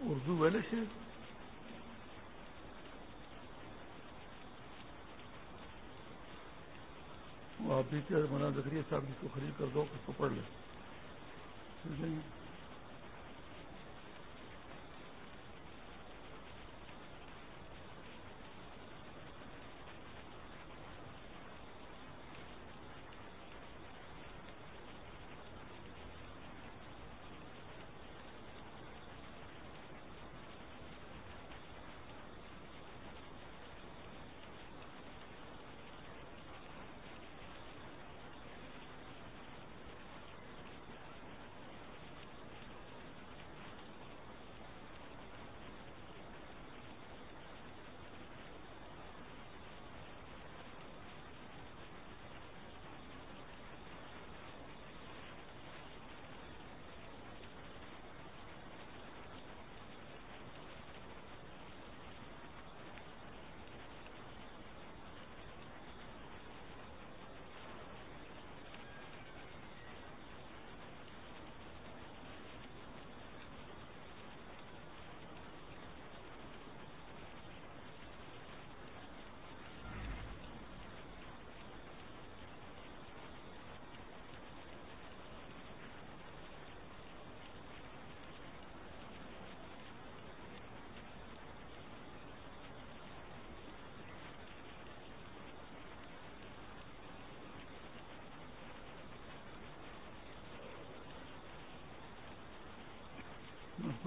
اردو ویلے سے آپ بھی منا زکریہ صاحب جس کو خرید کر دو اس کو پڑھ لیں۔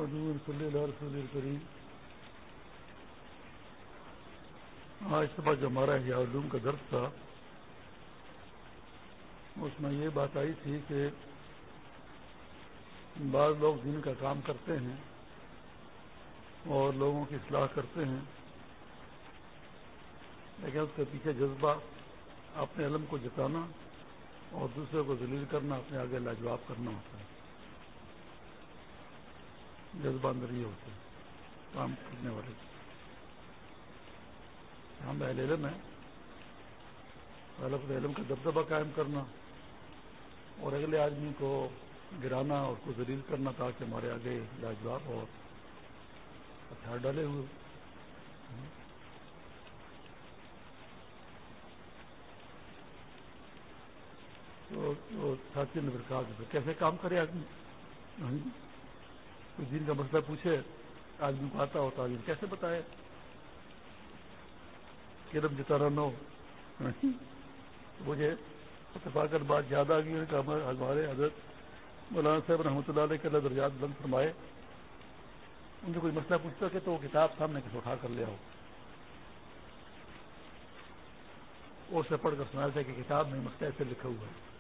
صلی اللہ رسول کریم آج صبح جو ہمارا حیا علوم کا درد تھا، اس میں یہ بات آئی تھی کہ بعض لوگ دن کا کام کرتے ہیں اور لوگوں کی اصلاح کرتے ہیں، لیکن اس کے پیچھے جذبہ اپنے علم کو جتانا اور دوسرے کو ذلیل کرنا، اپنے آگے لاجواب کرنا ہوتا ہے۔ جذبہ اندر یہ ہوتے کام کرنے والے ہم اہل علم ہے غلط علم کا دبدبہ قائم کرنا اور اگلے آدمی کو گرانا اور کو ذلیل کرنا تاکہ ہمارے آگے لاجواب اور ہتھیار ڈالے ہوئے۔ تو ساتھی نے پھر کہا کہ کیسے کام کرے آدمی؟ کوئی دین کا مسئلہ پوچھے، آدمی کو آتا ہوتا آدمی کیسے بتائے؟ کرم جتانا نو۔ مجھے اتفاقت بات یاد آ گئی کہ ہمارے حضرت مولانا صاحب رحمۃ اللہ علیہ کے اللہ درجات بلند فرمائے۔ ان سے کوئی مسئلہ پوچھتا کہ تو وہ کتاب سامنے کسی اٹھا کر لیا ہو اور سے پڑھ کر سنایا تھا کہ کتاب میں مسئلہ ایسے لکھا ہوا ہے۔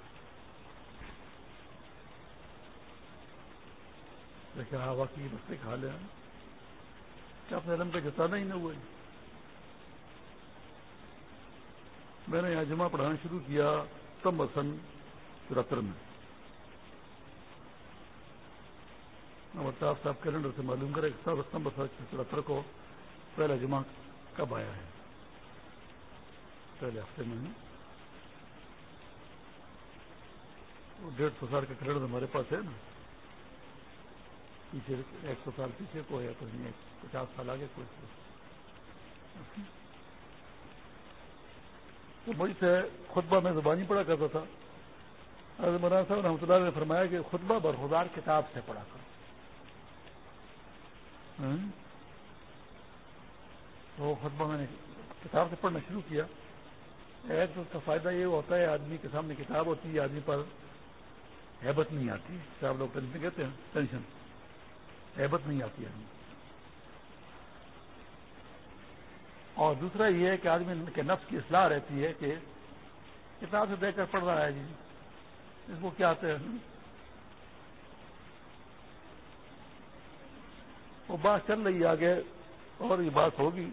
دیکھا ہوا کی مسئلے کھا لیا کیا اپنے علم کا جتانا ہی نہ ہوا جی۔ میں نے یہاں جمعہ پڑھانا شروع کیا تم سن چورہتر میں۔ صاحب کیلنڈر سے معلوم کرے سب ستمبر چورہتر کو پہلا جمعہ کب آیا ہے؟ پہلے ہفتے میں ڈیڑھ سو سال کا کیلنڈر ہمارے پاس ہے نا۔ پیچھے ایک سو سال پیچھے کو یا کوئی نہیں، پچاس سال آگے کوئی تو مجھ سے خطبہ میں زبانی پڑھا کرتا تھا۔ حضرت مولانا صاحب رحمۃ اللہ نے فرمایا کہ خطبہ برخدار کتاب سے پڑھا کر۔ ہاں؟ تو خطبہ میں نے کتاب سے پڑھنا شروع کیا۔ ایک تو اس کا فائدہ یہ ہوتا ہے، آدمی کے سامنے کتاب ہوتی ہے، آدمی پر حیبت نہیں آتی۔ آپ لوگ ٹینشن کہتے ہیں، ٹینشن۔ حیبت نہیں آتی آدمی اور دوسرا یہ ہے کہ آدمی کے نفس کی اصلاح رہتی ہے کہ کتاب سے دیکھ کر پڑھ رہا ہے جی۔ اس کو کیا آتے ہیں؟ وہ بات چل رہی ہے آگے، اور یہ بات ہوگی۔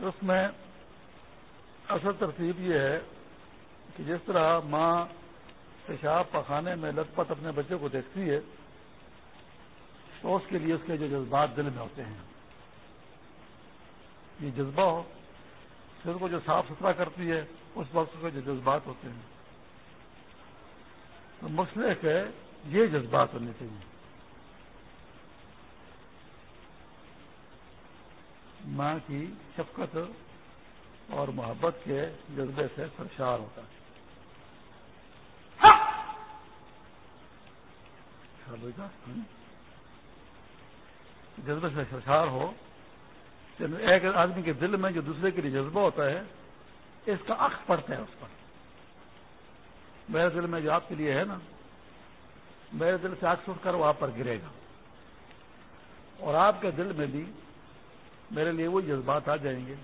اس میں اصل ترتیب یہ ہے کہ جس طرح ماں پیشاب پخانے میں لت پت اپنے بچے کو دیکھتی ہے تو اس کے لیے اس کے جو جذبات دل میں ہوتے ہیں۔ یہ جذبہ ہو پھر کو جو صاف ستھرا کرتی ہے، اس وقت کے جو جذبات ہوتے ہیں۔ تو مسئلے کے یہ جذبات ہونے چاہیے۔ ماں کی شفقت اور محبت کے جذبے سے سرشار ہوتا ہے۔ ہاں! ہاں، ہاں۔ جذبے سے سرشار ہو یعنی ایک آدمی کے دل میں جو دوسرے کے لیے جذبہ ہوتا ہے، اس کا عکس پڑتا ہے اس پر۔ میرے دل میں جو آپ کے لیے ہے نا، میرے دل سے عکس اٹھ کر وہ آپ پر گرے گا۔ اور آپ کے دل میں بھی میرے لیے وہ جذبات آ جائیں گے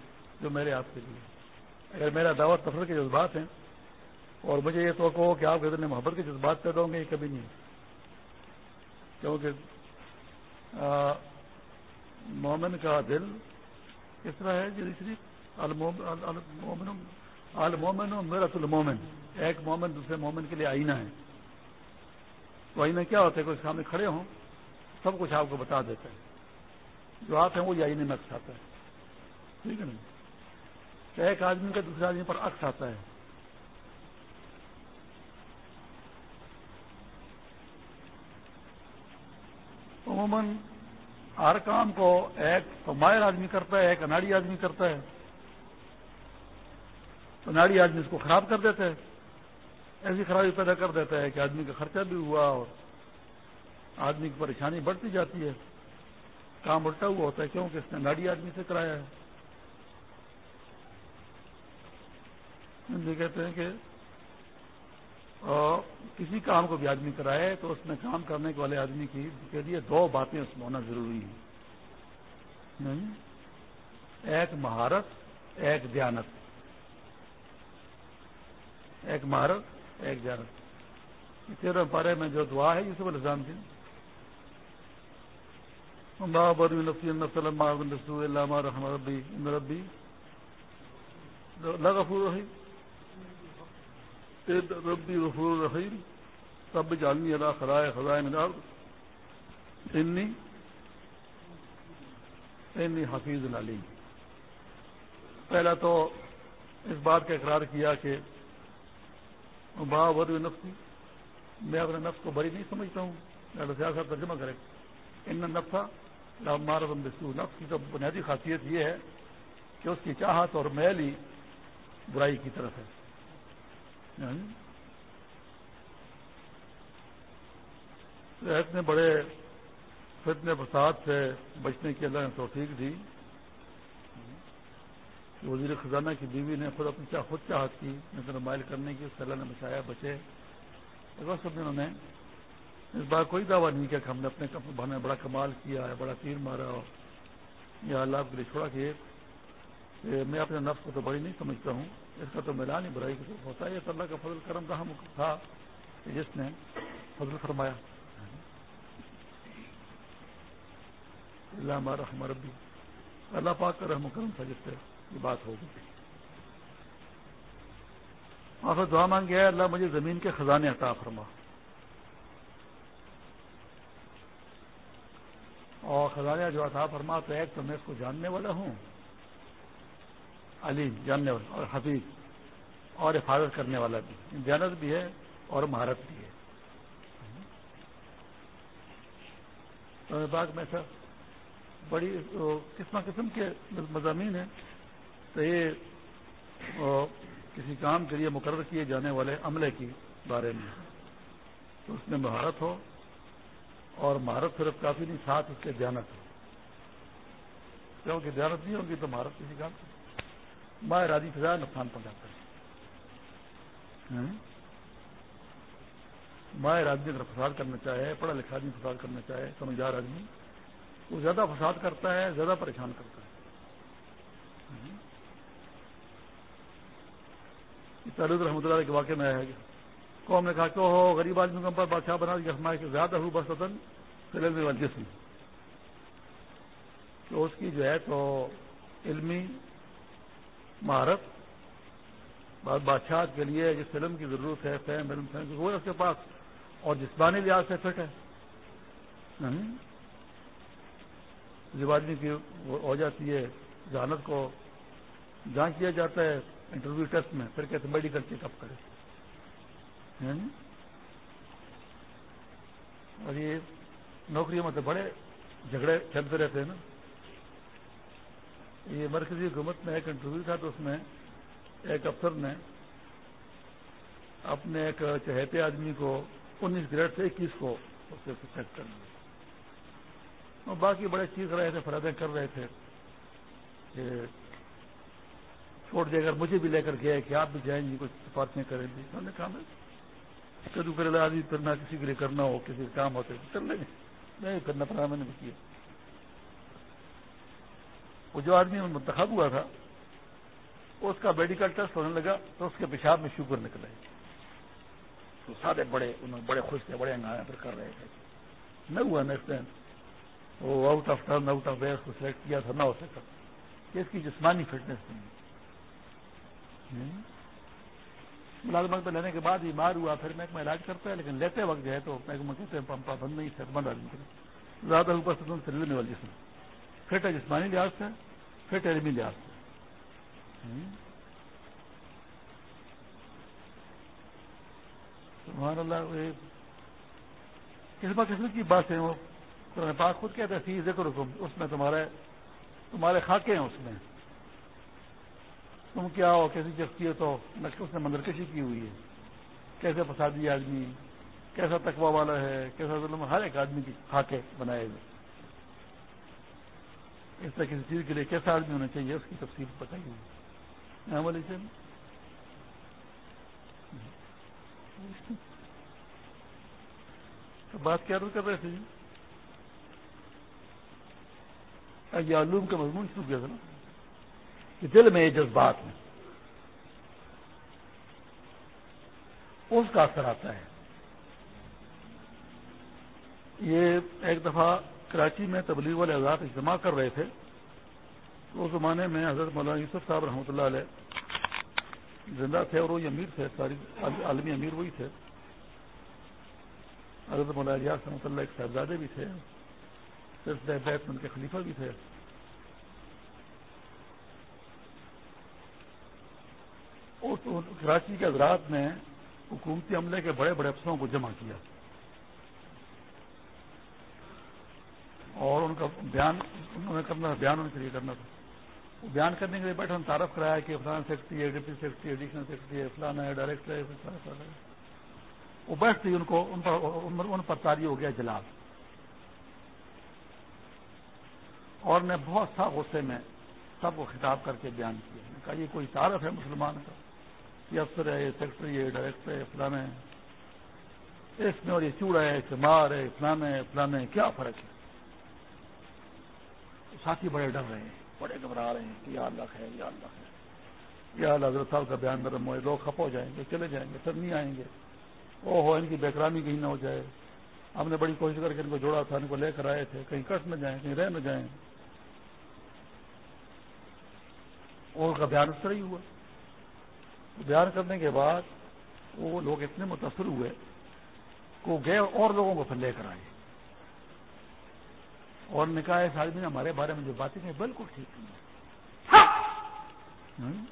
جو میرے آپ کے لیے۔ اگر میرا دعوت تفر کے جذبات ہیں، اور مجھے یہ توقع ہو کہ آپ کے دل میں محبت کے جذبات پیدا ہوں گے، یہ کبھی نہیں۔ کیونکہ مومن کا دل کس طرح ہے جی المومن میرا المومن۔ ایک مومن دوسرے مومن کے لیے آئینہ ہے۔ تو آئینہ کیا ہوتا ہے؟ کوئی سامنے کھڑے ہوں، سب کچھ آپ کو بتا دیتا ہے۔ جو آپ ہیں وہ آئینے میں عکس آتا ہے۔ ٹھیک ہے نا؟ ایک آدمی کا دوسرے آدمی پر عکس آتا ہے۔ عموماً ہر کام کو ایک تو مائر آدمی کرتا ہے، ایک اناڑی آدمی کرتا ہے۔ تو اناڑی آدمی اس کو خراب کر دیتا ہے ایسی خرابی پیدا کر دیتا ہے کہ آدمی کا خرچہ بھی ہوا اور آدمی کی پریشانی بڑھتی جاتی ہے۔ کام الٹا ہوا ہوتا ہے کیونکہ اس نے اناڑی آدمی سے کرایا ہے۔ کہتے ہیں کہ کسی کام کو بھی آدمی کرائے تو اس میں کام کرنے کے والے آدمی کی کے لیے دو باتیں اس میں ہونا ضروری ہیں۔ ایک مہارت، ایک دیانت۔ ایک مہارت، ایک دیانت۔ تیرہ پارے میں جو دعا ہے یہ سب الزام کی۔ ربی ربی لغفور رہی ربی غفور الرحیم سب جاننی اللہ خدائے خدائے مدار انی انی حفیظ العلیم پہلا تو اس بات کا اقرار کیا کہ با بر نفسی میں اپنے نفس کو بری نہیں سمجھتا ہوں سیاست ترجمہ کرے۔ ان نفسا مارم بسو نفس کی تو بنیادی خاصیت یہ ہے کہ اس کی چاہت اور میل ہی برائی کی طرف ہے۔ یعنی اتنے بڑے فتنے فساد سے بچنے کی اللہ نے تو ٹھیک دی۔ وزیر خزانہ کی بیوی نے خود اپنی خود چاہت کی نظر مائل کرنے کی، اس اللہ نے بچایا، بچے۔ سب انہوں نے اس بار کوئی دعویٰ نہیں کیا کہ ہم نے اپنے بھائی نے بڑا کمال کیا ہے بڑا تیر مارا یا اللہ آپ کے لیے چھوڑا کہ میں اپنے نفس کو تو بڑی نہیں سمجھتا ہوں۔ اس کا تو میدان ہی برائی کی ہوتا ہے۔ یہ اللہ کا فضل کرم کا ہم تھا کہ جس نے فضل فرمایا۔ اللہ ہمارا ہمارا بھی اللہ پاک کا رحم کرم تھا جس سے یہ بات ہوگی پھر دعا مانگ گیا اللہ مجھے زمین کے خزانے عطا فرما۔ اور خزانہ جو عطا فرما تو ایک تو میں اس کو جاننے والا ہوں۔ علیم جاننے والا اور حفیظ اور حفاظت کرنے والا بھی۔ جانت بھی ہے اور مہارت بھی ہے۔ تو باغ میں سر بڑی قسم قسم کے مضامین ہیں۔ تو یہ کسی کام کے لیے مقرر کیے جانے والے عملے کی بارے میں۔ تو اس میں مہارت ہو اور مہارت صرف کافی نہیں، ساتھ اس کے دیانت ہو۔ کیونکہ دیانت نہیں ہوگی تو مہارت کسی کام سے ماہ راجی فضا نقصان پہنچاتا ہے ماہر آدمی اگر فساد کرنا چاہے، پڑھا لکھا آدمی فساد کرنا چاہے، سمجھدار آدمی، وہ زیادہ فساد کرتا ہے، زیادہ پریشان کرتا ہے۔ ہاں؟ تعلق رحمۃ اللہ کے واقعے میں آیا ہے قوم نے کہا کہ ہو غریب آدمی کو پر بادشاہ بنا دیا ہمارے کہ زیادہ ہو بس وطن فلم والا جسم تو اس کی جو ہے تو علمی مہارت بادشاہ کے لیے جس فلم کی ضرورت ہے فہم علم فہم وہ ہے اس کے پاس اور جسمانی لحاظ سے فٹ ہے۔ جب آدمی کی ہو جاتی ہے، ذہانت کو جانچ کیا جاتا ہے انٹرویو ٹیسٹ میں، پھر کہتے میڈیکل چیک اپ کرے اور یہ نوکریوں میں تو بڑے جھگڑے چلتے رہتے ہیں نا۔ یہ مرکزی حکومت میں ایک انٹرویو تھا تو اس میں ایک افسر نے اپنے ایک چہتے آدمی کو انیس گریڈ سے اکیس کو اس سے چیک کر لیا اور باقی بڑے چیز رہے تھے فرادیں کر رہے تھے کہ چھوڑ دے کر مجھے بھی لے کر گیا کہ آپ بھی جائیں گے کچھ سفارشیں کریں گے۔ انہوں نے کہا، میں کدو کرے آدمی پھر نہ کسی کے لیے کرنا ہو، کسی کام ہوتے کر لیں گے نہیں، کرنا پڑا، میں نے بھی کیا۔ وہ جو آدمی منتخب ہوا تھا اس کا میڈیکل ٹیسٹ ہونے لگا تو اس کے پیشاب میں شوگر نکل تو سارے بڑے، انہوں نے بڑے خوش تھے، بڑے انگایا پر کر رہے تھے۔ نہ ہوا نیکسٹ ٹائم وہ out of turn out of wear کو سلیکٹ کیا تھا، نہ ہو سکا۔ اس کی جسمانی فٹنس نہیں ملازمت پہ لینے کے بعد بیمار ہوا، پھر میں علاج کرتا ہے، لیکن لیتے وقت جو ہے تو میں کہتے ہیں، پمپا بند نہیں صحت مند آدمی زیادہ اوپر سے سے لینے والی جسم۔ فٹ ہے جسمانی لحاظ سے فٹ علمی لحاظ سے۔ سبحان اللہ قسمت قسمت کی بات ہے وہ قرآن پاک خود کہتے ہیں ذکر حکم اس میں تمہارے تمہارے خاکے ہیں اس میں۔ تم کیا ہو، کیسی جگتی ہو اس نے مندرکشی کی ہوئی ہے۔ کیسے فسادی آدمی، کیسا تقوا والا ہے، کیسا ظلم، ہر ایک آدمی کی خاکے بنائے ہوئے۔ اس طرح کسی چیز کے لیے کیسا آدمی ہونا چاہیے؟ اس کی تفصیل بتائی ہوئی ہاں، بولی جی۔ سر بات کیا کر رہے تھے جی؟ یہ علوم کا مضمون شروع کیا تھا نا؟ کہ دل میں یہ جذبات ہیں۔ اس کا اثر آتا ہے۔ یہ ایک دفعہ کراچی میں تبلیغ والے آزاد اجتماع کر رہے تھے اس زمانے میں حضرت مولانا یوسف صاحب رحمۃ اللہ علیہ زندہ تھے اور وہی امیر تھے، ساری عالمی امیر وہی تھے۔ حضرت مولانا رحمۃ اللہ ایک صاحبزادے بھی تھے بیت ان کے خلیفہ بھی تھے۔ کراچی کے حضرات نے حکومتی عملے کے بڑے بڑے افسروں کو جمع کیا۔ اور ان کا بیان انہوں نے کرنا تھا، بیان ان کے لیے کرنا تھا۔ وہ بیان کرنے کے لیے بیٹھے تعارف کرایا کہ فلان سیکرٹری ہے، ڈپٹی سیکرٹری ایڈیشنل سیکرٹری ہے فلانا ہے، ڈائریکٹر ہے وہ بیٹھتے ان کو، ان پر تاری ہو گیا جلال۔ اور نے بہت سا غصے میں، سب کو خطاب کر کے بیان کیا۔ کہا، یہ کوئی تعارف ہے مسلمان کا؟ یہ افسر ہے، یہ سیکٹری ہے ڈائریکٹر ہے فلانے اس میں اور یہ چوڑا ہے چمار ہے فلانے فلانے کیا فرق ہے؟ ساتھی بڑے ڈر رہے ہیں۔ بڑے گھبرا رہے ہیں کہ یا اللہ ہے یا اللہ ہے یا اللہ حضرت صاحب کا بیان نرم ہوئے، لوگ کھپ ہو جائیں گے، چلے جائیں گے سب نہیں آئیں گے۔ او ہو ان کی بیکرامی کہیں نہ ہو جائے۔ ہم نے بڑی کوشش کر کے ان کو جوڑا تھا، ان کو لے کر آئے تھے۔ کہیں کٹ نہ جائیں، کہیں رہ نہ جائیں۔ اور کا بیان اس طرح ہی ہوا۔ بیان کرنے کے بعد وہ لوگ اتنے متاثر ہوئے کہ وہ گئے اور لوگوں کو پھر لے کر آئے۔ اور نے کہا اس آدمی نے ہمارے بارے میں جو باتیں ہیں بالکل ٹھیک نہیں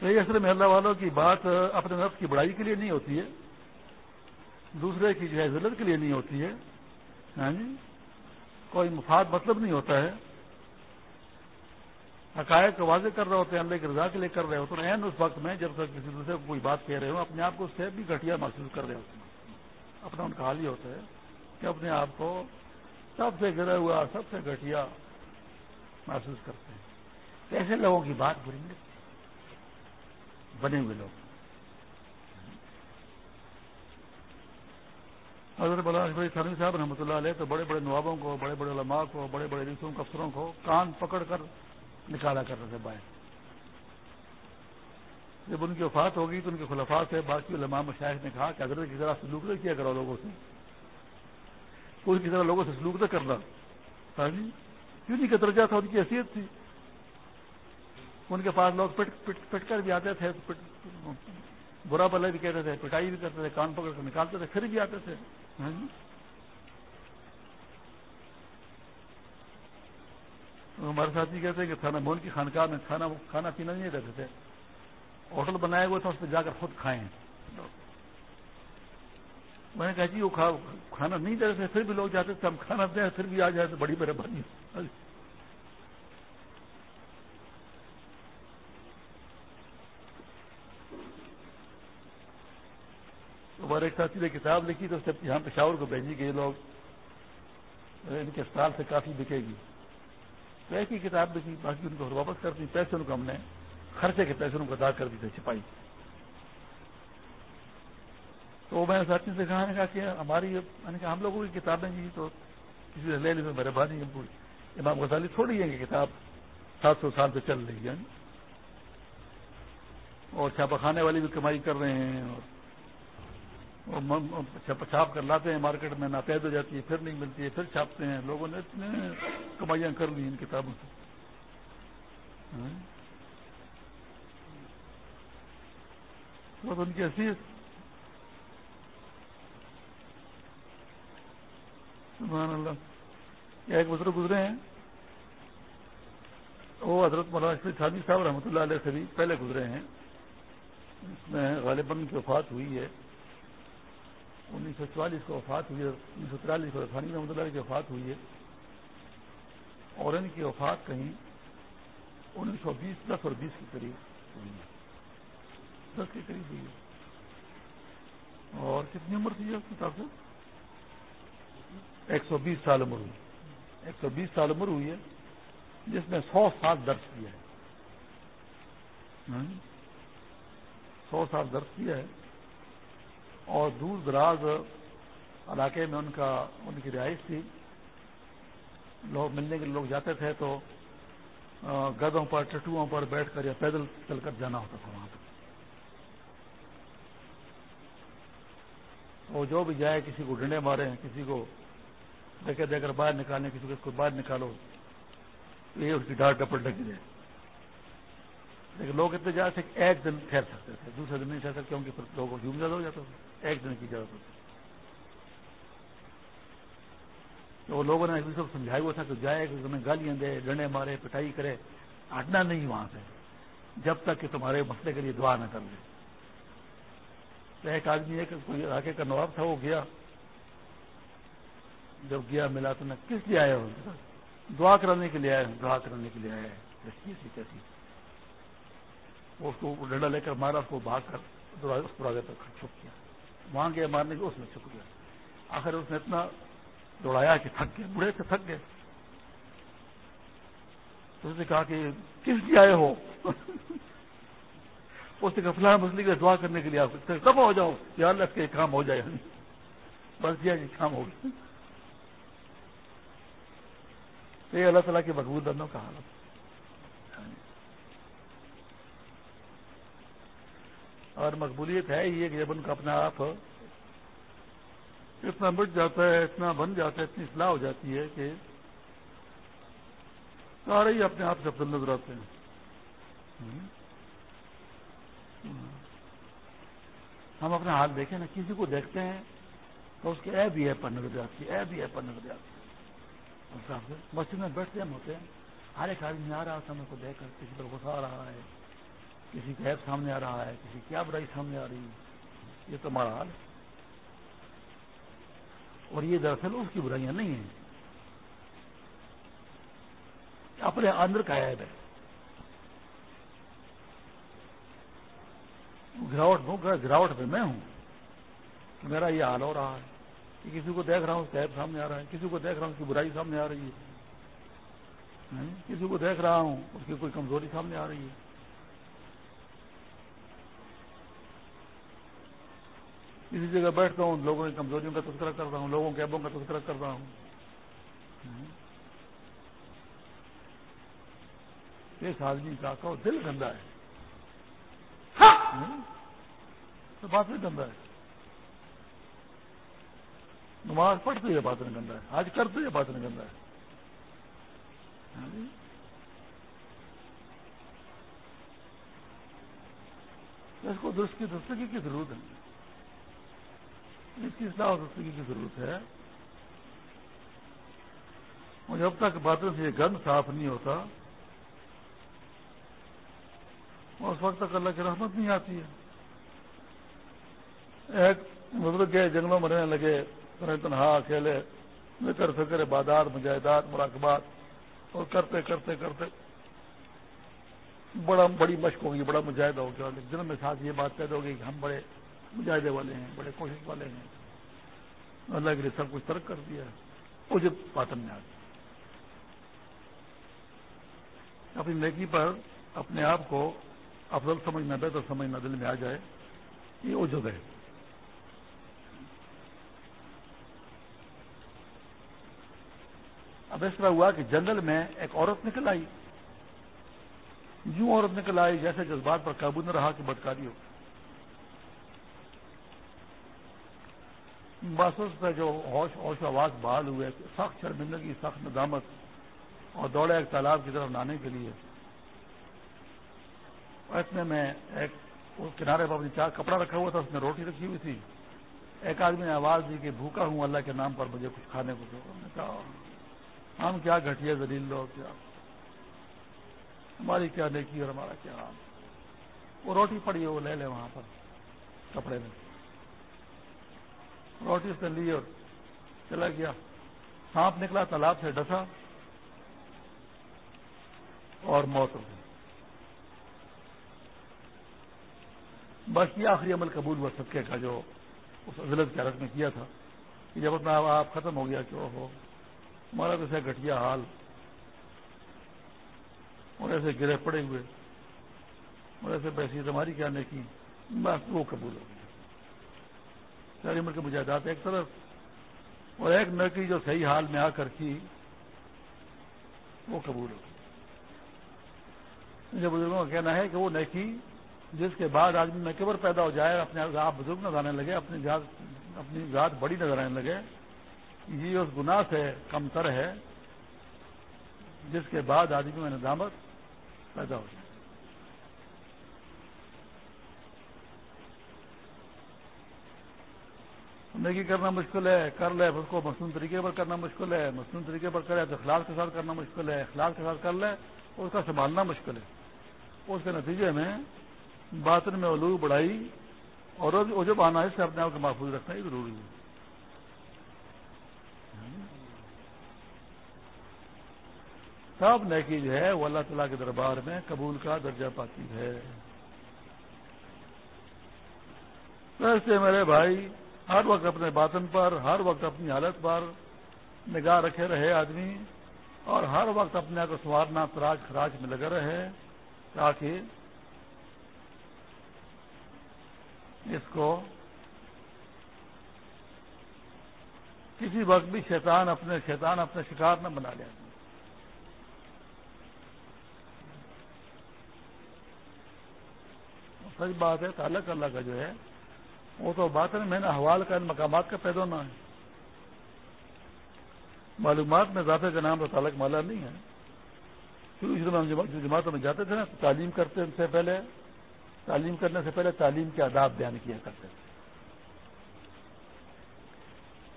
تو یہ اصل میں اللہ والوں کی بات اپنے نفس کی بڑائی کے لیے نہیں ہوتی ہے دوسرے کی جو ہے ضرورت کے لیے نہیں ہوتی ہے۔ ہاں جی؟ کوئی مفاد مطلب نہیں ہوتا ہے۔ حقائق کو واضح کر رہے ہوتے ہیں اللہ کی رضا کے لیے کر رہے ہوتے ہیں۔ اس وقت میں جب تک کسی دوسرے کو کوئی بات کہہ رہے ہو اپنے آپ کو اس سے بھی گھٹیا محسوس کر رہے ہوتے ہیں۔ اپنا ان کا حال ہی ہوتا ہے کہ اپنے آپ کو سب سے گرا ہوا، سب سے گھٹیا محسوس کرتے ہیں۔ ایسے لوگوں کی بات بری نہیں بنے ہوئے لوگ۔ حضرت بلا بھائی تھانوی صاحب رحمۃ اللہ علیہ تو بڑے بڑے نوابوں کو، بڑے بڑے علماء کو، بڑے بڑے ریسوں افسروں کو کان پکڑ کر نکالا کرتے تھے باہر۔ جب ان کی وفات ہوگی تو ان کے خلفات سے باقی علماء مشاہد نے کہا کہ حضرت کی طرح سلوک نہ کیا کرو لوگوں سے۔ کوئی کی طرح لوگوں سے سلوک نہ کرنا۔ ہاں جی؟ کیوں نہیں کا درجہ تھا ان کی حیثیت تھی۔ ان کے پاس لوگ پٹ پٹ پٹ کر بھی آتے تھے برا بلے بھی کہتے تھے، پٹائی بھی کرتے تھے، کان پکڑ کر نکالتے تھے، پھر بھی آتے تھے۔ ہاں جی؟ ہمارے ساتھی کہتے ہیں کہ تھانہ مول کی خانقاہ میں کھانا کھانا پینا نہیں رہتے تھے۔ ہوٹل بنایا ہوا تھا، اس پہ جا کر خود کھائیں۔ میں نے کہا جی وہ کھانا نہیں دے رہے پھر بھی لوگ جاتے تھے، ہم کھانا دیں، پھر بھی آ جائے تو بڑی مہربانی۔ ہمارے ایک ساتھی نے کتاب لکھی تو یہاں پشاور کو بھیجی گئی لوگ، ان کے سال سے کافی بکے گی۔ تو ایک ہی کتاب لکھی، باقی ان کو واپس کر دی، پیسے ان کو ہم نے خرچے کے پیسے ان کو ادا کر دی تھے چھپائی۔ تو میں ساتھی سے کہا نے کہا کہ ہماری، میں نے کہا ہم لوگوں کی کتابیں جی تو کسی سے لے لی میں مہربانی امام غزالی تھوڑی ہے کہ کتاب سات سو سال سے چل رہی ہے یعنی۔ اور چھاپا کھانے والی بھی کمائی کر رہے ہیں، اور چھاپ کر لاتے ہیں مارکیٹ میں ناپید ہو جاتی ہے، پھر نہیں ملتی ہے، پھر چھاپتے ہیں۔ لوگوں نے اتنے کمائیاں کر لی ان کتابوں سے۔ ہاں۔ ان کی حیثیت۔ سبحان اللہ۔ ایک بزرگ گزرے ہیں۔ وہ حضرت مولانا شادی صاحب رحمۃ اللہ علیہ سے بھی پہلے گزرے ہیں۔ اس میں غالباً کی وفات ہوئی ہے۔ انیس سو چوالیس کو وفات ہوئی ہے انیس سو ترالیس کو رفانی رحمۃ اللہ کی وفات ہوئی ہے۔ اور ان کی وفات کہیں انیس سو بیس دس اور بیس کے قریب ہوئی ہے۔ دس کے قریب ہوئی ہے۔ اور کتنی عمر تھی اس کتاب سے ایک سو بیس سال عمر ہوئی۔ ایک سو بیس سال عمر ہوئی ہے، جس میں سو سال درج کیا ہے۔ ہاں؟ سو سال درج کیا ہے۔ اور دور دراز علاقے میں ان کا، ان کی رہائش تھی۔ لوگ ملنے کے لوگ جاتے تھے تو گدوں پر، ٹٹوؤں پر بیٹھ کر یا پیدل چل کر جانا ہوتا تھا وہاں پہ وہ جو بھی جائے، کسی کو ڈنڈے مارے کسی کو دیکھے دے کر باہر نکالنے، کسی کو باہر نکالو، یہ اس کی ڈانٹ ڈپٹ لگی جائے لیکن لوگ اتنے جا سکتے ایک دن ٹھہر سکتے تھے، دوسرے دن نہیں ٹھہر سکتے، کیونکہ لوگوں کو جھوم زیادہ ہو جاتا تھا۔ ایک دن کی اجازت ہوتی تو لوگوں نے سب سمجھایا ہوا تھا کہ جائے کہ تمہیں گالیاں دے، ڈنڈے مارے، پٹائی کرے ہٹنا نہیں وہاں سے۔ جب تک کہ تمہارے مسئلے کے لیے دعا نہ کر لے۔ تو ایک آدمی ہے کہ کوئی علاقے کا نواب تھا، وہ گیا۔ جب گیا، ملا تو میں کس لیے آیا ہوں؟ دعا کرانے کے لیے آیا ہوں، دعا کرانے کے لیے آیا ہے۔ کیسی کیسی اس کو ڈنڈا لے کر مارا، اس کو بھاگ کر اس دروازے پر چھپ کیا۔ وہاں گیا مارنے کے، اس میں چھپ گیا۔ آخر اس نے اتنا دوڑایا کہ تھک گئے بڑھے سے تھک گئے تو اس نے کہا کہ کس لیے آئے ہو؟ اس نے کہا فلاں مسئلے کے دعا کرنے کے لیے آپ کب ہو جاؤ، یا اللہ کے کام ہو جائے۔ بس یہ کام ہو گیا۔ یہ اللہ تعالیٰ کے مقبول بندوں کا حالت اور مقبولیت ہے یہ کہ جب ان کا اپنا آپ اتنا مٹ جاتا ہے، اتنا بن جاتا ہے، اتنی اصلاح ہو جاتی ہے کہ سارے ہی اپنے آپ سے افضل نظر آتے ہیں۔ ہم اپنا حال دیکھیں نا، کسی کو دیکھتے ہیں تو اس کے اے بھی ہے پر نظر آتی ہے، اے بھی ہے پر نظر آتی ہے۔ مسجد میں بیٹھتے ہم ہوتے ہیں، ہر ایک آدمی آ رہا تھا کو دیکھ کر کسی پر غصہ آ رہا ہے، کسی کا ایپ سامنے آ رہا ہے، کسی کیا برائی سامنے آ رہی ہے۔ یہ تو ہمارا حال ہے۔ اور یہ دراصل اس کی برائیاں نہیں ہیں۔ اپنے اندر کا عیب ہے۔ گراوٹ گراوٹ پہ میں ہوں۔ میرا یہ حال ہو رہا ہے کہ کسی کو دیکھ رہا ہوں اس کا ایپ سامنے آ رہا ہے، کسی کو دیکھ رہا ہوں، اس کی برائی سامنے آ رہی ہے۔ ہاں؟ کسی کو دیکھ رہا ہوں، اس کی کوئی کمزوری سامنے آ رہی ہے۔ کسی جگہ بیٹھتا ہوں، لوگوں کی کمزوریوں کا تذکرہ کرتا ہوں، لوگوں کے ایبوں کا تذکرہ کرتا ہوں۔ ہاں؟ اس آدمی کا دل گندا ہے۔ تو بات نہیں گندا ہے۔ نماز پڑھتے بات نہیں گندا ہے۔ آج کرتے بات نہیں گندا ہے۔ ہاں جی۔ اس کو درست کی دستگی کی ضرورت ہے۔ اس کی اصلاح دستگی کی ضرورت ہے۔ اور جب تک باتوں سے یہ گند صاف نہیں ہوتا۔ اس وقت تک اللہ کی رحمت نہیں آتی ہے۔ ایک بزرگ گئے، جنگلوں میں رہنے لگے۔ تنہا، اکیلے فکر فکر، بادار، مجاہدات، مراقبات۔ اور کرتے کرتے کرتے۔ بڑا، بڑی مشق ہوگی بڑا مجاہدہ ہو گیا۔ لیکن دن میں ساتھ یہ بات پیدا ہوگی کہ ہم بڑے مجاہدے والے ہیں، بڑے کوشش والے ہیں۔ اللہ کے لیے سب کچھ ترک کر دیا۔ مجھے پاتن میں آ گیا اپنی نیکی پر، اپنے آپ کو افضل سمجھنا بہتر سمجھنا دل میں آ جائے، یہ اجد ہے۔ اب اس طرح ہوا کہ جنگل میں ایک عورت نکل آئی۔ یوں عورت نکل آئی جیسے جذبات پر قابو نہ رہا کہ بدکاری ہو بس پہ جو ہوش ہوش آواز بحال ہوئے، سخت شرمندگی، سخت ندامت اور دوڑے ایک تالاب کی طرف لانے کے لیے۔ اتنے میں ایک کنارے پر اپنی چار کپڑا رکھا ہوا تھا، اس میں روٹی رکھی ہوئی تھی۔ ایک آدمی نے آواز دی کہ بھوکا ہوں، اللہ کے نام پر مجھے کچھ کھانے کو کہا، ہم کیا گھٹیا زلیل لوگ کیا ہماری کیا نیکی اور ہمارا کیا حال وہ روٹی پڑی ہے، وہ لے لے وہاں پر کپڑے میں۔ روٹی سے لی اور چلا گیا۔ سانپ نکلا، تالاب سے ڈسا اور موت ہو گئی۔ بس یہ آخری عمل قبول ہوا صدقے کا جو اس عدلت کی حالت میں کیا تھا کہ جب اپنا آپ ختم ہو گیا کہ ہو ہمارا تو ایسا گٹیا حال۔ اور ایسے گرے پڑے ہوئے۔ اور ایسے پیسی ہماری کیا نے کی بس وہ قبول ہو گیا ساری عمر کے مجاہدات ایک طرف۔ اور ایک نکی جو صحیح حال میں آ کر کی وہ قبول ہو مجھے بزرگوں کا کہنا ہے کہ وہ نیکی جس کے بعد آدمی میں کبر پیدا ہو جائے، اپنے آپ بزرگ نظر آنے لگے، اپنی ذات اپنی ذات بڑی نظر آنے لگے، یہ اس گناہ سے کم تر ہے جس کے بعد آدمی میں ندامت پیدا ہو جائے۔ نیکی کرنا مشکل ہے، کر لے، اس کو مصنوع طریقے پر کرنا مشکل ہے مصنوع طریقے پر کرے تو اخلاق کے ساتھ کرنا مشکل ہے، اخلاق کے ساتھ کر لے، اس کا سنبھالنا مشکل ہے۔ اس کے نتیجے میں باطن میں علو بڑھائی اور جو آنا ہے اس سے اپنے آپ کو محفوظ رکھنا ہی ضروری ہے۔ سب نیکی جو ہے وہ اللہ تعالیٰ کے دربار میں قبول کا درجہ پاتی ہے۔ ویسے میرے بھائی، ہر وقت اپنے باطن پر، ہر وقت اپنی حالت پر نگاہ رکھے رہے آدمی اور ہر وقت اپنے آپ کو سوارنا تراج خراج میں لگا رہے تاکہ اس کو کسی وقت بھی شیطان اپنے شیطان اپنے شکار نہ بنا لیا۔ سچ بات ہے، تعلق اللہ کا جو ہے، وہ تو بات ہے میں نے حوال کا ان مقامات کا پیدا ہونا ہے۔ معلومات میں اضافے کا نام تو تعلق مالا نہیں ہے۔ کیونکہ ہم جماعتوں میں جاتے تھے نا، تعلیم کرتے ان سے پہلے۔ تعلیم کرنے سے پہلے تعلیم کے آداب بیان کیا کرتے تھے۔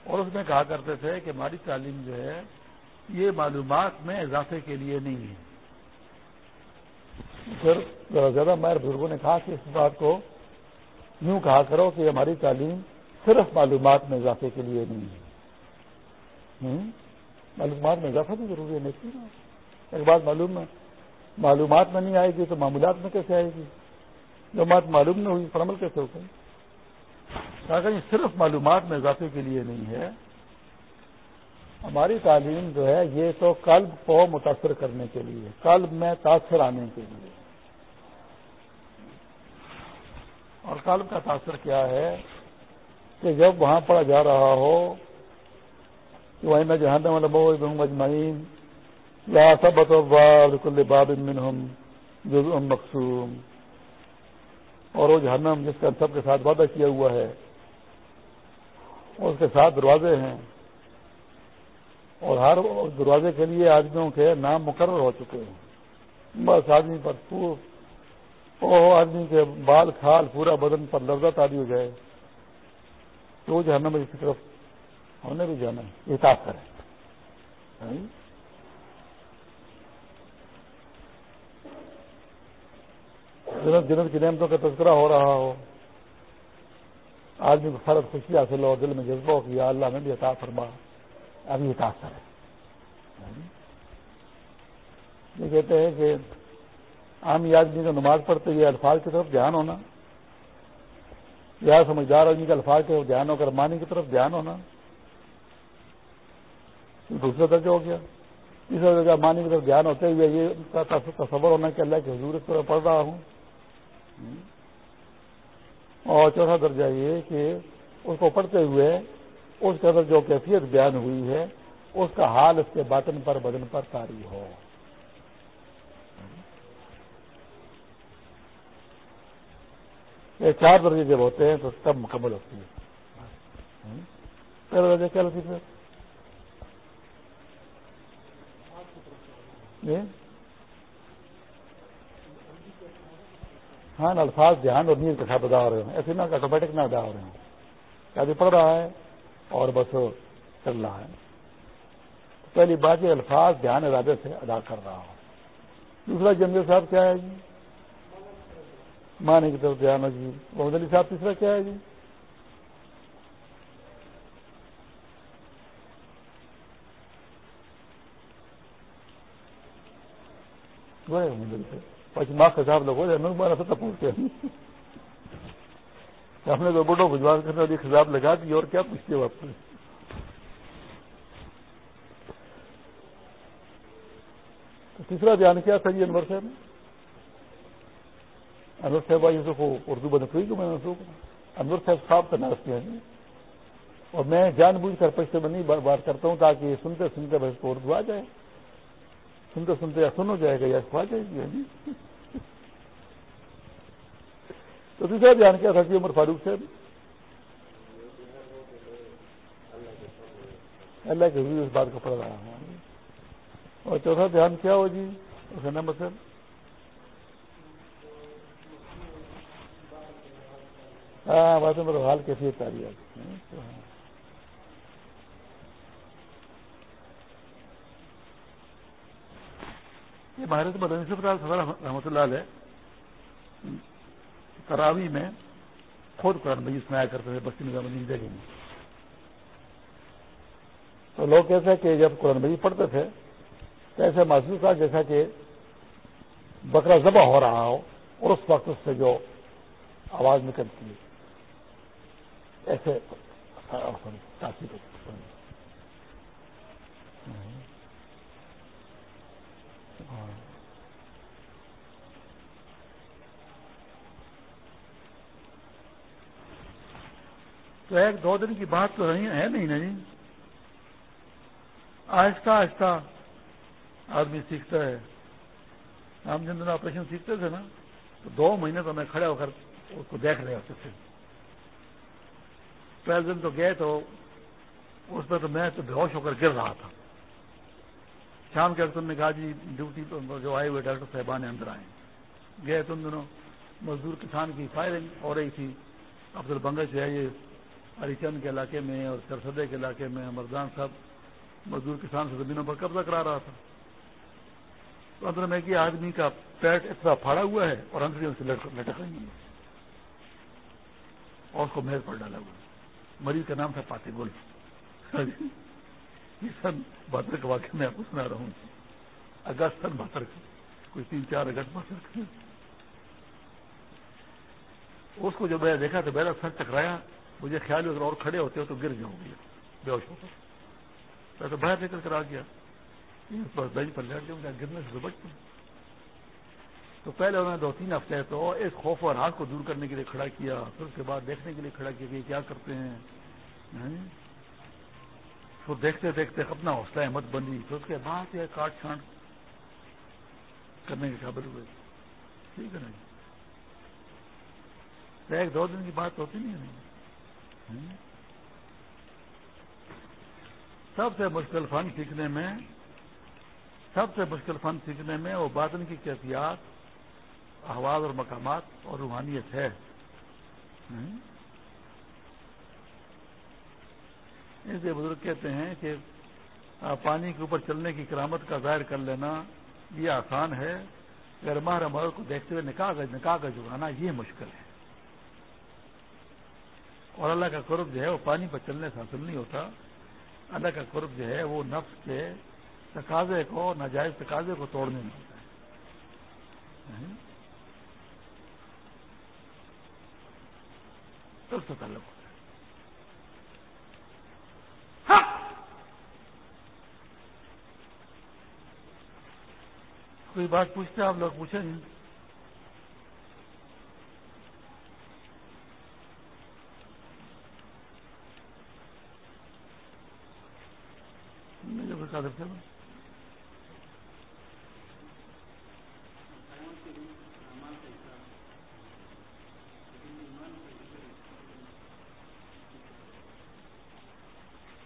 اور اس میں کہا کرتے تھے کہ ہماری تعلیم جو ہے، یہ معلومات میں اضافے کے لیے نہیں ہے۔ پھر ذرا زیادہ مائر بزرگوں نے کہا کہ اس بات کو یوں کہا کرو کہ ہماری تعلیم صرف معلومات میں اضافے کے لیے نہیں ہے۔ معلومات میں اضافہ بھی ضروری ہے نہیں۔ ایک بات معلوم ہے، معلومات میں نہیں آئے گی تو معمولات میں کیسے آئے گی؟ جو بات معلوم نہیں ہوئی، پر عمل کیسے ہوتا ہے؟ صرف معلومات میں اضافے کے لیے نہیں ہے، ہماری تعلیم جو ہے، یہ تو قلب کو متاثر کرنے کے لیے، قلب میں تاثر آنے کے لیے۔ اور قلب کا تاثر کیا ہے کہ جب وہاں پڑا جا رہا ہو، کہ وہ جہاں والا بول مجمعین، لا سب کل باب منہم جز مقصوم اور وہ جہنم جس کا سب کے ساتھ وعدہ کیا ہوا ہے اس کے ساتھ دروازے ہیں۔ اور ہر دروازے کے لیے آدمیوں کے نام مقرر ہو چکے ہیں۔ بس آدمی پر او آدمی کے بال کھال پورا بدن پر لفظہ تاری ہو جائے۔ تو وہ جہنم اس کی طرف ہم نے بھی جانا ہے۔ یہ طاقت جنت جنت کی نعمتوں کا تذکرہ ہو رہا ہو۔ آدمی کو فرق خوشی حاصل ہو، دل میں جذبہ ہو کہ یا اللہ نے بھی عطا فرما ابھی عطا کرے۔ یہ کہتے ہیں کہ عام آدمی کو نماز پڑھتے ہوئے الفاظ کی طرف دھیان ہونا، یا سمجھدار آدمی کے الفاظ کی طرف دھیان ہو کر مانی کی طرف دھیان ہونا دوسرا درجہ ہو گیا۔ تیسرا درجہ مانی کی طرف دھیان ہوتے ہوئے یہ تصور ہونا کہ اللہ کے حضور اس طرح پڑھ رہا ہوں۔ اور چوتھا درجہ یہ کہ اس کو پڑھتے ہوئے اس کے اندر جو کیفیت بیان ہوئی ہے، اس کا حال اس کے باطن پر، بدن پر تاری ہو۔ یہ چار درجے جب ہوتے ہیں تو تب مکمل ہوتی ہے۔ پہلا درجہ کیا ہوتی ہے؟ ہاں الفاظ دھیان اور نیند کے ساتھ ادا ہو رہے ہیں ایسے نہ آٹومیٹک نہ ادا ہو رہے ہیں کیا پڑھ رہا ہے اور بس چل رہا ہے۔ پہلی بات یہ الفاظ دھیان ارادے سے ادا کر رہا ہوں۔ دوسرا جنگل صاحب کیا ہے جی؟ مانے کی طرف دھیان ہے جی۔ محمد علی صاحب تیسرا کیا ہے جی؟ محمد علی صاحب۔ ماں کا حساب لوگ ہو جائے سطح پہنچتے ہیں۔ ہم نے تو بڑوں بجوان کرنے والی خزاب لگا دی اور کیا پوچھتے ہو آپ تیسرا دھیان کیا تھا جی انور صاحب انور صاحب آئی کو اردو بند ہوئی کہ میں نے انور صاحب صاحب کا ناس کیا اور میں جان بوجھ کر پیسے میں نہیں بات کرتا ہوں تاکہ سنتے سنتے بس کو اردو آ جائے۔ سنتے سنتے یا سن ہو جائے گا یا کھوا جائے گی ہاں جی؟ تو دوسرا دھیان کیا تھا جی عمر فاروق صاحب۔ اللہ کے حضور اس بات کو پڑھ رہا ہوں۔ اور چوتھا دھیان کیا ہو جی؟ اس کا نمبر سر۔ ہاں بات میرے حال کیسی تاری ہے ہاں، یہ بھارت مدنی صف رحمۃ اللہ علیہ تراوی میں خود قرآن مجید سنایا کرتے تھے، بستی نظام الدین جگہ میں تو لوگ کیسے کہ جب قرآن مجید پڑھتے تھے تو ایسے محسوس تھا جیسا کہ بکرا ذبح ہو رہا ہو اور اس وقت اس سے جو آواز نکلتی ہے ایسے تاثیر تو ایک دو دن کی بات تو ہے نہیں نا جی؟ آہستہ آہستہ آدمی سیکھتا ہے۔ ہم جن دن آپریشن سیکھتے تھے نا، تو دو مہینے تو میں کھڑے ہو کر اس کو دیکھ رہے ہوتے تھے۔ پہلے دن تو گئے تو اس میں تو میں تو بے ہوش ہو کر گر رہا تھا۔ شام کے وقت نے کہا جی ڈیوٹی جو آئے ہوئے ڈاکٹر صاحبان اندر آئے گئے تم دنوں مزدور کسان کی فائرنگ ہو رہی تھی۔ عبد البنگش جو ہے، یہ ہری چند کے علاقے میں اور سرسدے کے علاقے میں مردان صاحب مزدور کسان سے زمینوں پر قبضہ کرا رہا تھا۔ تو اندر میں کہ آدمی کا پیٹ اتنا پھاڑا ہوا ہے اور اندر سے لٹک رہی ہے اور اس کو میز پر ڈالا ہوا مریض کا نام تھا پاتی گل یہ سن بہتر کے واقعے میں آپ کو سنا رہا ہوں۔ اگست سن بہتر کا کوئی تین چار اگست بہتر کا اس کو جب میں دیکھا تو میرا سر ٹکرایا۔ مجھے خیال اگر اور کھڑے ہوتے ہو تو گر جاؤں گی۔ بے ہوش ہوتا میں تو باہر نکل کر آ گیا بینچ پر لیٹ جاؤں گا، گرنے سے تو بچ تو پہلے انہوں نے دو تین ہفتے تو اس خوف اور ہاتھ کو دور کرنے کے لیے کھڑا کیا، پھر اس کے بعد دیکھنے کے لیے کھڑا کیا کہ کیا کرتے ہیں۔ ہاں؟ تو دیکھتے دیکھتے اپنا حوصلہ احمد بنی پھر اس کے بعد یہ کاٹ چھانٹ کرنے کے قابل ہوئے۔ ٹھیک ہے نا جی؟ ایک دو دن کی بات ہوتی نہیں ہے جی؟ سب سے مشکل فن سیکھنے میں، سب سے مشکل فن سیکھنے میں وہ باطن کی کیفیات احواز اور مقامات اور روحانیت ہے۔ اسے بزرگ کہتے ہیں کہ پانی کے اوپر چلنے کی کرامت کا ظاہر کر لینا یہ آسان ہے۔ اگر ماہر مرد کو دیکھتے ہوئے نکاح کا نکاح کا جگانا یہ مشکل ہے۔ اور اللہ کا قرب جو ہے وہ پانی پر چلنے سے حاصل نہیں ہوتا۔ اللہ کا قرب جو ہے وہ نفس کے تقاضے کو، ناجائز تقاضے کو توڑنے میں ہوتا ہے۔ سب سے تعلق ہوتا ہے کوئی بات پوچھتے آپ لوگ پوچھیں گے۔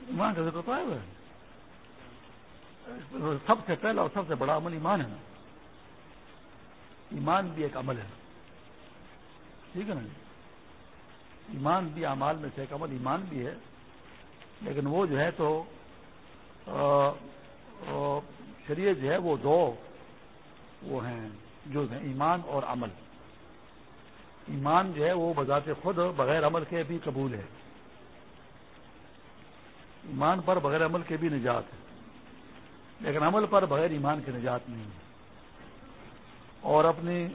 ایمان کا ذکر تو ہے۔ سب سے پہلا اور سب سے بڑا عمل ایمان ہے۔ نا ایمان بھی ایک عمل ہے۔ ٹھیک ہے نا جی؟ ایمان بھی امال میں سے ایک عمل، ایمان بھی ہے۔ لیکن وہ جو ہے تو شریعت جو ہے وہ دو، وہ ہیں، جو ہیں ایمان اور عمل۔ ایمان جو ہے وہ بذات خود بغیر عمل کے بھی قبول ہے۔ ایمان پر بغیر عمل کے بھی نجات ہے۔ لیکن عمل پر بغیر ایمان کے نجات نہیں ہے۔ اور اپنی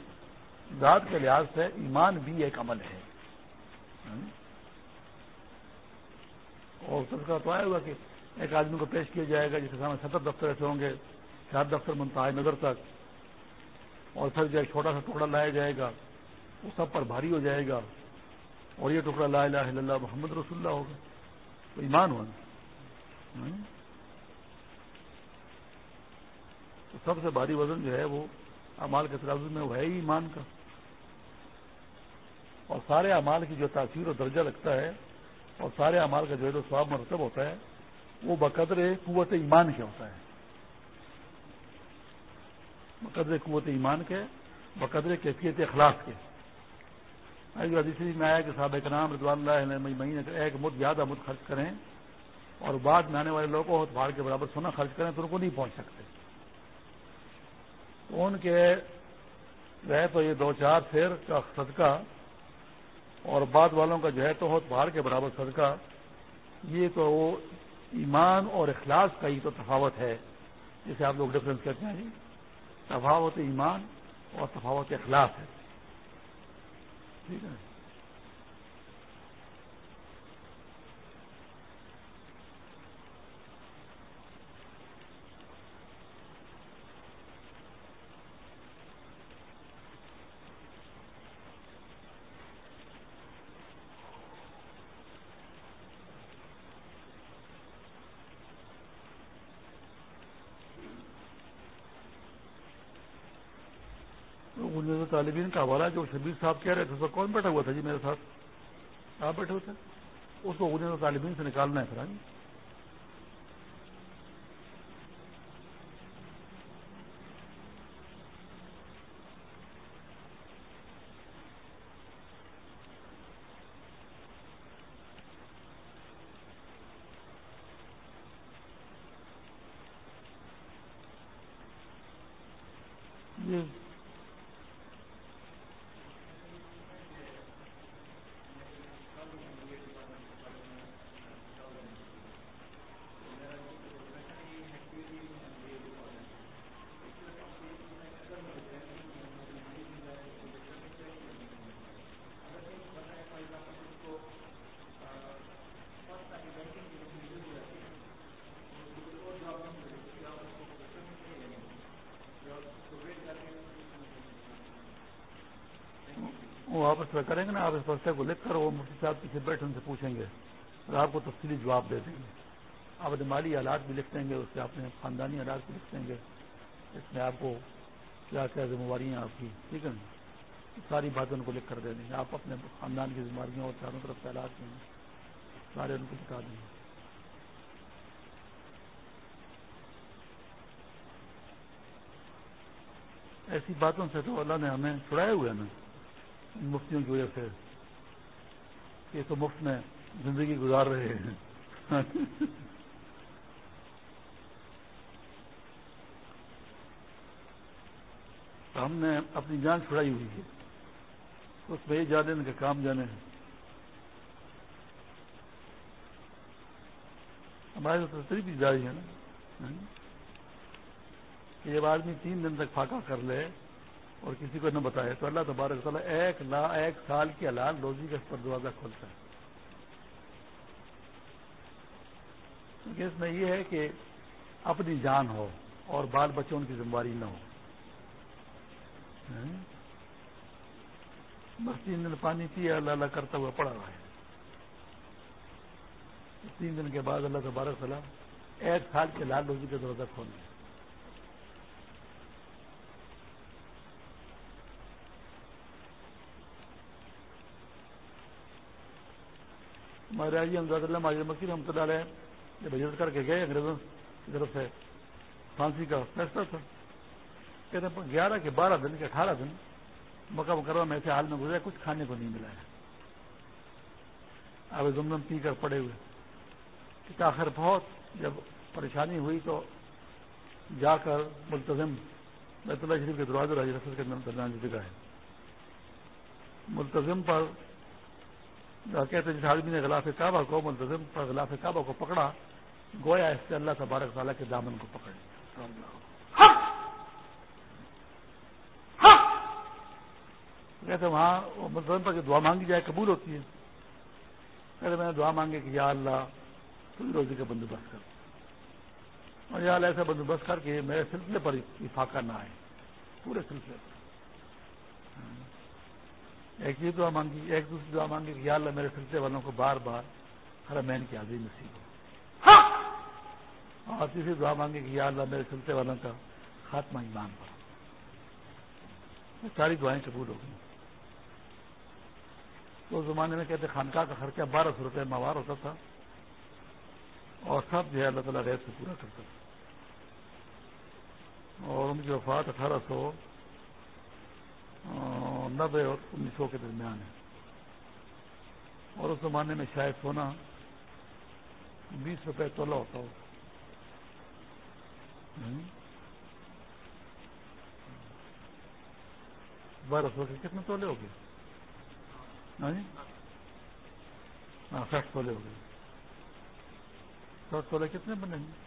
ذات کے لحاظ سے ایمان بھی ایک عمل ہے۔ اور سب کا تو آیا ہوا کہ ایک آدمی کو پیش کیا جائے گا جس کے سامنے ستر دفتر ایسے ہوں گے چار دفتر منتہا نظر تک، اور پھر جو چھوٹا سا ٹکڑا لایا جائے گا، وہ سب پر بھاری ہو جائے گا، اور یہ ٹکڑا لا الہ الا اللہ محمد رسول اللہ ہوگا۔ تو ایمان ہوا تو سب سے بھاری وزن جو ہے وہ امال کے ترازو میں وہ ہے ہی ایمان کا۔ اور سارے امال کی جو تاثیر اور درجہ لگتا ہے، اور سارے امال کا جو ہے تو سواب مرتب ہوتا ہے، وہ بقدر قوت ایمان کے ہوتا ہے۔ بقدر قوت ایمان کے، بقدر کیفیت اخلاق کے۔ جو حدیث میں آیا کہ صاحب نام رضوان اللہ مہینے ایک مد زیادہ مد خرچ کریں، اور بعد میں آنے والے لوگوں کو بھاڑ کے برابر سونا خرچ کریں تو ان کو نہیں پہنچ سکتے۔ ان کے رہے تو یہ دو چار پھر کا صدقہ اور بعد والوں کا جو ہے تو باہر کے برابر صدقہ، یہ تو وہ ایمان اور اخلاص کا ہی تو تفاوت ہے، جسے آپ لوگ ڈفرینس کرتے ہیں۔ جی تفاوت ایمان اور تفاوت اخلاص ہے۔ ٹھیک ہے۔ طالبین کا حوالہ جو شبیر صاحب کہہ رہے تھے اس کا کون بیٹھا ہوا تھا؟ جی میرے ساتھ۔ آپ بیٹھے ہوئے تھے؟ اس کو انہیں طالبین سے نکالنا ہے پھر ہاں جی؟ کریں اس پرچے کو لکھ کر وہ مفتی صاحب پیچھے بیٹھے، ان سے پوچھیں گے۔ اور آپ کو تفصیلی جواب دے دیں گے۔ آپ اپنے مالی حالات بھی لکھ دیں گے، اس سے اپنے خاندانی حالات بھی لکھ دیں گے۔ اس میں آپ کو کیا کیا ذمہ داریاں آپ کی، ٹھیک ہے نا؟ ساری باتیں ان کو لکھ کر دے دیں۔ گے آپ اپنے خاندان کی ذمہ داریاں اور چاروں طرف کے حالات میں سارے ان کو بتا دیں گے۔ ایسی باتوں سے تو اللہ نے ہمیں چھڑائے ہوئے نا مفتیوں کی وجہ سے۔ یہ تو مفت میں زندگی گزار رہے ہیں۔ تو ہم نے اپنی جان چھڑائی ہوئی ہے۔ اس میں یہ جانے ان کے کام جانے ہیں۔ ہمارے تو تصریف بھی جاری ہے نا، کہ جب آدمی تین دن تک پھاکا کر لے اور کسی کو نہ بتائے تو اللہ تبارک تعالیٰ ایک لا ایک سال کی حلال روزی کا اس پر دروازہ کھولتا ہے۔ کیونکہ اس میں یہ ہے کہ اپنی جان ہو اور بال بچوں کی ذمہ داری نہ ہو۔ ہاں؟ بس تین دن پانی پیا اللہ اللہ کرتا ہوا پڑا رہا ہے۔ تین دن کے بعد اللہ تبارک تعالیٰ ایک سال کے لال روزی کا دروازہ کھول دیا۔ ہمارے آئی جی، امداد اللہ ماجر مکی رحمۃ اللہ علیہ جب بجٹ کر کے گئے انگریزوں کی طرف سے۔ پھانسی کا فیصلہ تھا۔ کہتے ہیں گیارہ کے بارہ دن کے اٹھارہ دن مکہ مکرمہ میں ایسے حال میں گزرے، کچھ کھانے کو نہیں ملا ہے۔ اب زمزم پی کر پڑے ہوئے۔ آخر بہت جب پریشانی ہوئی تو جا کر ملتظم بیت اللہ شریف کے دروازے راجی رسد کے درمیان جگہ ہے۔ ملتظم پر کہتے ہیں جس آدمی نے غلاف کعبہ کو ملتظم پر غلاف کعبہ کو پکڑا گویا اس سے اللہ تبارک تعالیٰ کے دامن کو پکڑ لیا کہتے وہاں ملتظم پر دعا مانگی جائے قبول ہوتی ہے۔ کہتے میں نے دعا مانگی کہ یا اللہ تم روزی کا بندوبست کر۔ اور یا اللہ ایسا بندوبست کر کے میرے سلسلے پر فاقہ نہ آئے۔ پورے سلسلے پر۔ ایک یہ دعا مانگی ایک دوسری دعا مانگی کہ یا اللہ میرے سلسلے والوں کو بار بار ہر مین کی حاضری نصیب ہو۔ اور تیسری دعا مانگی کہ یا اللہ میرے سلسلے والوں کا خاتمہ ایمان پر۔ ساری دعائیں قبول ہو گئی تو اس زمانے میں کہتے خانقاہ کا خرچہ بارہ سو روپئے موار ہوتا تھا اور سب جو ہے اللہ تعالیٰ ریت سے پورا کرتا تھا۔ اور ان کی وفات اٹھارہ سو نبے اور انیس سو کے درمیان ہے۔ اور اس زمانے میں شاید سونا بیس روپے تولا ہوتا ہو۔ بارہ سو کے کتنے تولے ہو گئے؟ ہاں ساٹھ تولے ہو گئے۔ ساٹھ تولے کتنے بنے گے